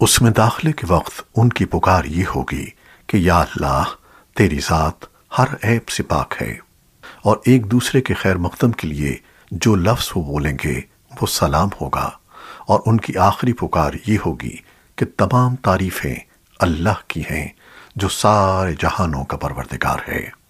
اس میں داخلے کے وقت ان کی پکار یہ ہوگی کہ یا اللہ، تیری ذات ہر عیب سے پاک ہے اور ایک دوسرے کے خیر مقدم کے لیے جو لفظ وہ بولیں گے، وہ سلام ہوگا اور ان کی آخری پکار یہ ہوگی کہ تمام تعریفیں اللہ کی ہیں جو سارے جہانوں کا پروردگار ہے۔